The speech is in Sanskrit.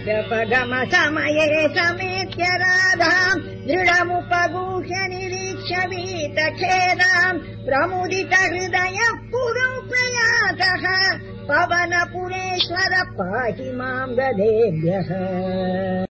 प समये समेत्य राधाम् दृढमुपगूह्य निरीक्ष वीतखेदाम् प्रमुदित हृदयः पुरो प्रयातः पवनपुरेश्वर पवन पुरेश्वर पाहि माम् गदेभ्यः।